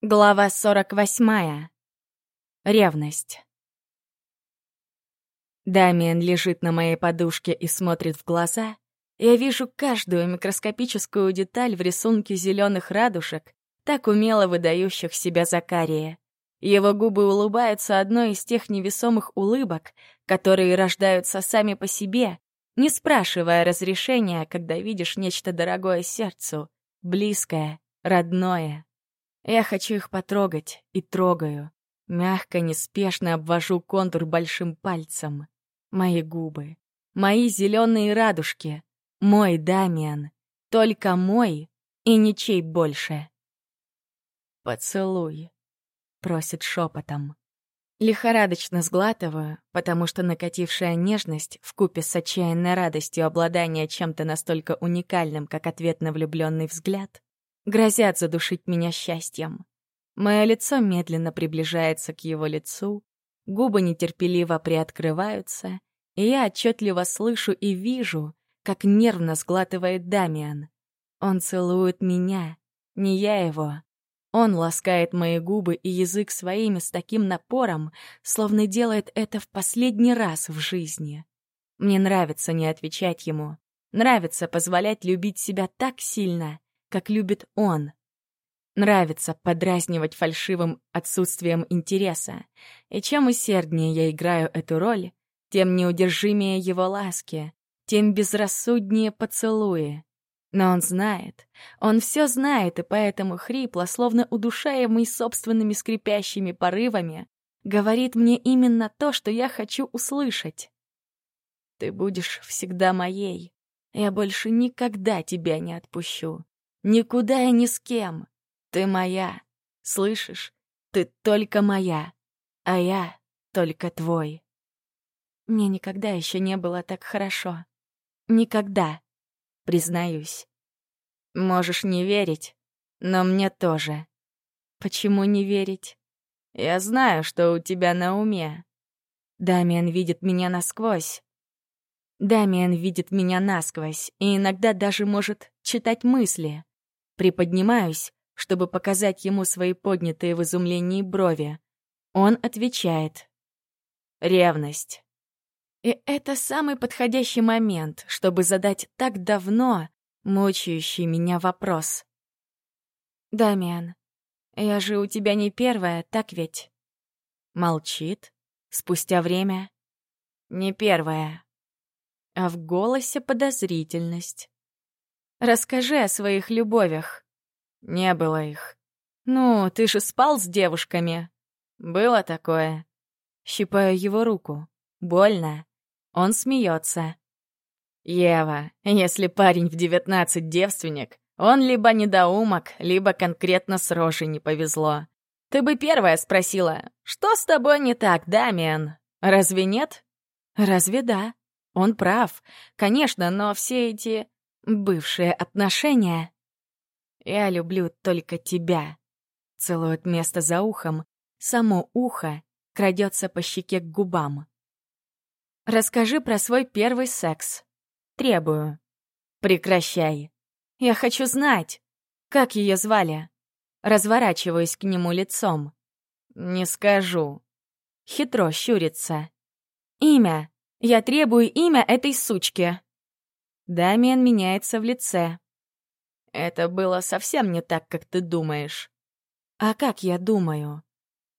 Глава 48. Ревность. Дамиан лежит на моей подушке и смотрит в глаза. Я вижу каждую микроскопическую деталь в рисунке зеленых радужек, так умело выдающих себя Закария. Его губы улыбаются одной из тех невесомых улыбок, которые рождаются сами по себе, не спрашивая разрешения, когда видишь нечто дорогое сердцу, близкое, родное. Я хочу их потрогать и трогаю. Мягко, неспешно обвожу контур большим пальцем. Мои губы, мои зеленые радужки, мой Дамиан, только мой и ничей больше. «Поцелуй», — просит шепотом. Лихорадочно сглатываю, потому что накатившая нежность вкупе с отчаянной радостью обладания чем-то настолько уникальным, как ответ на влюбленный взгляд, грозят задушить меня счастьем. Мое лицо медленно приближается к его лицу, губы нетерпеливо приоткрываются, и я отчетливо слышу и вижу, как нервно сглатывает Дамиан. Он целует меня, не я его. Он ласкает мои губы и язык своими с таким напором, словно делает это в последний раз в жизни. Мне нравится не отвечать ему. Нравится позволять любить себя так сильно, как любит он. Нравится подразнивать фальшивым отсутствием интереса. И чем усерднее я играю эту роль, тем неудержимее его ласки, тем безрассуднее поцелуи. Но он знает, он все знает, и поэтому хрипло, словно удушаемый собственными скрипящими порывами, говорит мне именно то, что я хочу услышать. «Ты будешь всегда моей. Я больше никогда тебя не отпущу. Никуда и ни с кем. Ты моя. Слышишь? Ты только моя. А я только твой. Мне никогда еще не было так хорошо. Никогда. Признаюсь. Можешь не верить, но мне тоже. Почему не верить? Я знаю, что у тебя на уме. Дамиан видит меня насквозь. Дамиан видит меня насквозь и иногда даже может читать мысли. Приподнимаюсь, чтобы показать ему свои поднятые в изумлении брови. Он отвечает. Ревность. И это самый подходящий момент, чтобы задать так давно мучающий меня вопрос. «Дамиан, я же у тебя не первая, так ведь?» Молчит. Спустя время. «Не первая». А в голосе подозрительность. Расскажи о своих любовях. Не было их. Ну, ты же спал с девушками. Было такое. Щипаю его руку. Больно. Он смеется. Ева, если парень в девятнадцать девственник, он либо недоумок, либо конкретно с рожей не повезло. Ты бы первая спросила, что с тобой не так, Дамиан? Разве нет? Разве да? Он прав. Конечно, но все эти бывшие отношения. Я люблю только тебя. Целует место за ухом, само ухо крадется по щеке к губам. Расскажи про свой первый секс. Требую. Прекращай. Я хочу знать, как ее звали. Разворачиваюсь к нему лицом. Не скажу. Хитро щурится. Имя. Я требую имя этой сучки. Дамиан меняется в лице. «Это было совсем не так, как ты думаешь». «А как я думаю?»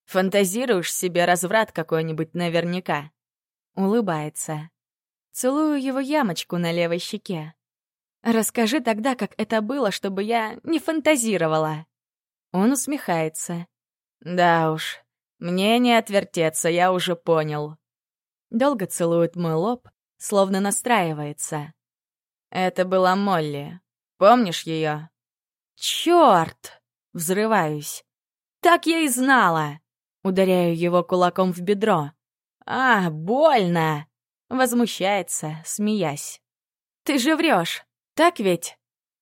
«Фантазируешь себе разврат какой-нибудь наверняка». Улыбается. Целую его ямочку на левой щеке. «Расскажи тогда, как это было, чтобы я не фантазировала». Он усмехается. «Да уж, мне не отвертеться, я уже понял». Долго целует мой лоб, словно настраивается. Это была Молли. Помнишь ее? Черт! Взрываюсь. Так я и знала. Ударяю его кулаком в бедро. А, больно! Возмущается, смеясь. Ты же врешь, так ведь?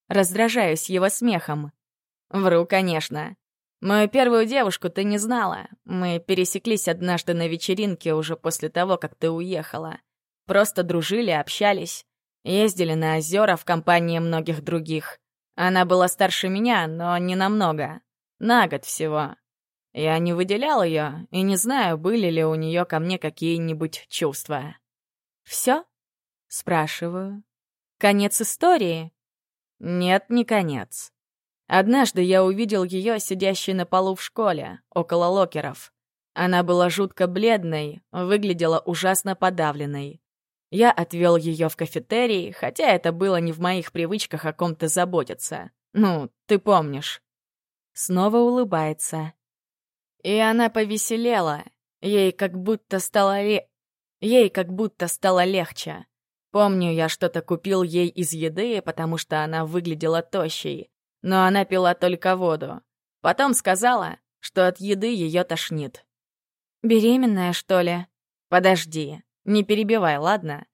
Раздражаюсь его смехом. Вру, конечно. Мою первую девушку ты не знала. Мы пересеклись однажды на вечеринке уже после того, как ты уехала. Просто дружили, общались. Ездили на озера в компании многих других. Она была старше меня, но не намного. На год всего. Я не выделял ее и не знаю, были ли у нее ко мне какие-нибудь чувства. Все? Спрашиваю. Конец истории? Нет, не конец. Однажды я увидел ее, сидящей на полу в школе, около локеров. Она была жутко бледной, выглядела ужасно подавленной. Я отвел ее в кафетерий, хотя это было не в моих привычках о ком-то заботиться. Ну, ты помнишь. Снова улыбается. И она повеселела. Ей как будто стало ле... Ей как будто стало легче. Помню, я что-то купил ей из еды, потому что она выглядела тощей но она пила только воду. Потом сказала, что от еды ее тошнит. «Беременная, что ли?» «Подожди, не перебивай, ладно?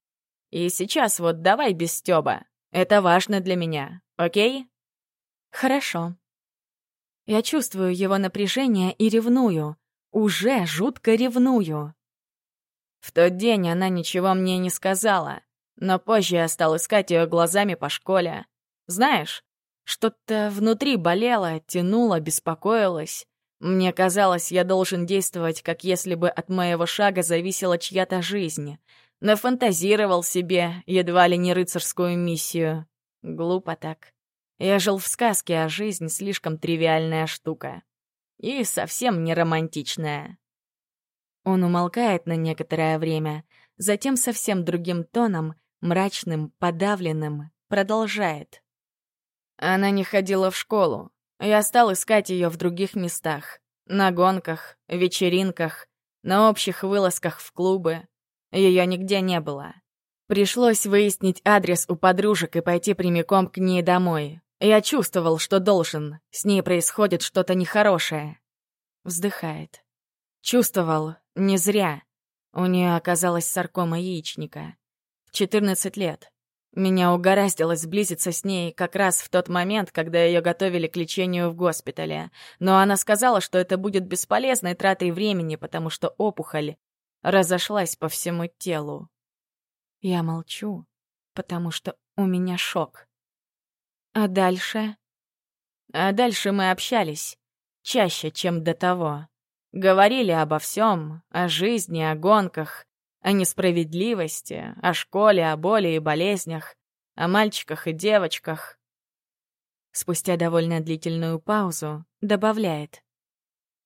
И сейчас вот давай без стёба. Это важно для меня, окей?» «Хорошо». Я чувствую его напряжение и ревную. Уже жутко ревную. В тот день она ничего мне не сказала, но позже я стал искать ее глазами по школе. Знаешь, что-то внутри болело, тянуло, беспокоилось. Мне казалось, я должен действовать, как если бы от моего шага зависела чья-то жизнь. Нафантазировал себе едва ли не рыцарскую миссию. Глупо так. Я жил в сказке, а жизнь слишком тривиальная штука. И совсем не романтичная. Он умолкает на некоторое время, затем совсем другим тоном, мрачным, подавленным, продолжает. Она не ходила в школу. Я стал искать ее в других местах. На гонках, вечеринках, на общих вылазках в клубы. Ее нигде не было. Пришлось выяснить адрес у подружек и пойти прямиком к ней домой. Я чувствовал, что должен. С ней происходит что-то нехорошее. Вздыхает. Чувствовал. Не зря. У нее оказалась саркома яичника. В 14 лет. Меня угораздило сблизиться с ней как раз в тот момент, когда ее готовили к лечению в госпитале. Но она сказала, что это будет бесполезной тратой времени, потому что опухоль разошлась по всему телу. Я молчу, потому что у меня шок. А дальше? А дальше мы общались. Чаще, чем до того. Говорили обо всем, о жизни, о гонках, о несправедливости, о школе, о боли и болезнях, о мальчиках и девочках. Спустя довольно длительную паузу добавляет.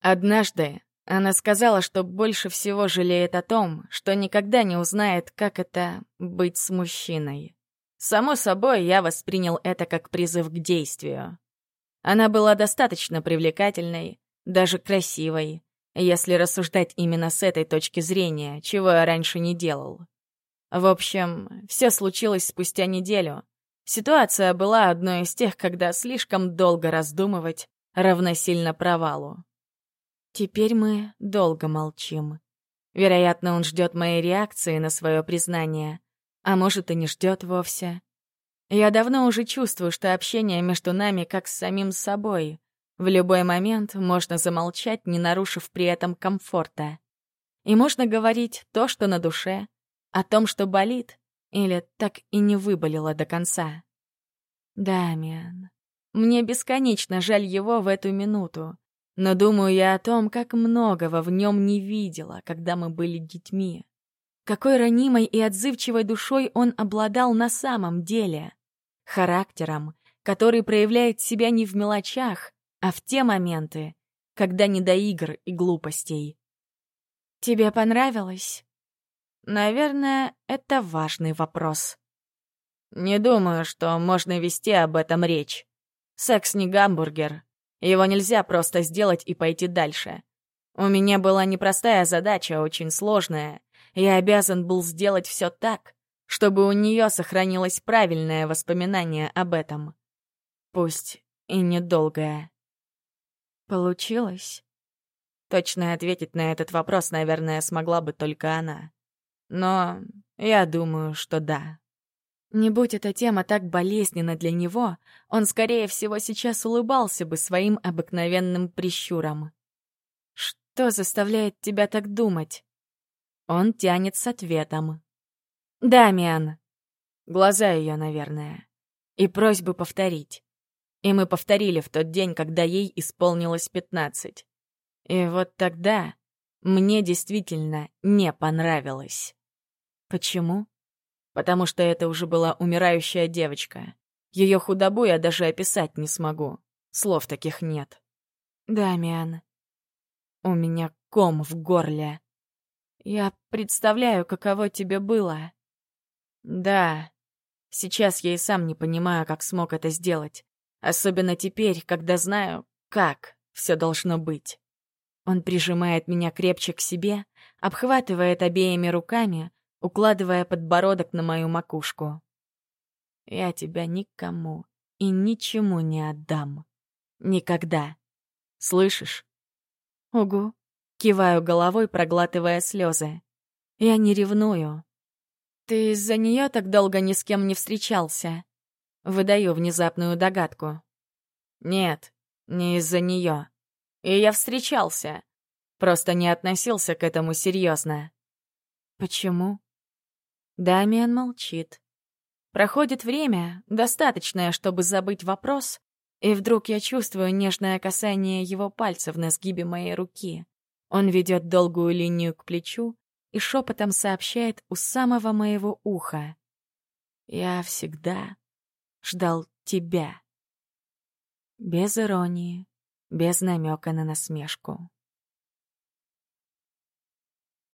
Однажды она сказала, что больше всего жалеет о том, что никогда не узнает, как это — быть с мужчиной. Само собой, я воспринял это как призыв к действию. Она была достаточно привлекательной, даже красивой, если рассуждать именно с этой точки зрения, чего я раньше не делал. В общем, все случилось спустя неделю. Ситуация была одной из тех, когда слишком долго раздумывать равносильно провалу. Теперь мы долго молчим. Вероятно, он ждет моей реакции на свое признание, а может и не ждет вовсе. Я давно уже чувствую, что общение между нами как с самим собой, в любой момент можно замолчать, не нарушив при этом комфорта. И можно говорить то, что на душе, о том, что болит, или так и не выболело до конца. Дамиан. Мне бесконечно жаль его в эту минуту, но думаю я о том, как многого в нем не видела, когда мы были детьми. Какой ранимой и отзывчивой душой он обладал на самом деле. Характером, который проявляет себя не в мелочах, а в те моменты, когда не до игр и глупостей. Тебе понравилось? Наверное, это важный вопрос. Не думаю, что можно вести об этом речь. Секс не гамбургер. Его нельзя просто сделать и пойти дальше. У меня была непростая задача, очень сложная. Я обязан был сделать все так, чтобы у нее сохранилось правильное воспоминание об этом. Пусть и недолгое. Получилось? Точно ответить на этот вопрос, наверное, смогла бы только она. Но я думаю, что да. Не будь эта тема так болезненна для него, он, скорее всего, сейчас улыбался бы своим обыкновенным прищуром. Что заставляет тебя так думать? Он тянет с ответом. «Дамиан!» Глаза ее, наверное. И просьбы повторить. И мы повторили в тот день, когда ей исполнилось пятнадцать. И вот тогда мне действительно не понравилось. Почему? Потому что это уже была умирающая девочка. Ее худобу я даже описать не смогу. Слов таких нет. Дамиан, у меня ком в горле. Я представляю, каково тебе было. Да, сейчас я и сам не понимаю, как смог это сделать. Особенно теперь, когда знаю, как все должно быть. Он прижимает меня крепче к себе, обхватывает обеими руками, укладывая подбородок на мою макушку. Я тебя никому и ничему не отдам. Никогда. Слышишь? Угу. Киваю головой, проглатывая слезы. Я не ревную. Ты из-за нее так долго ни с кем не встречался? Выдаю внезапную догадку. Нет, не из-за нее. И я встречался. Просто не относился к этому серьезно. Почему? Дамиан молчит. Проходит время, достаточное, чтобы забыть вопрос, и вдруг я чувствую нежное касание его пальцев на сгибе моей руки. Он ведет долгую линию к плечу и шепотом сообщает у самого моего уха. «Я всегда ждал тебя». Без иронии, без намека на насмешку.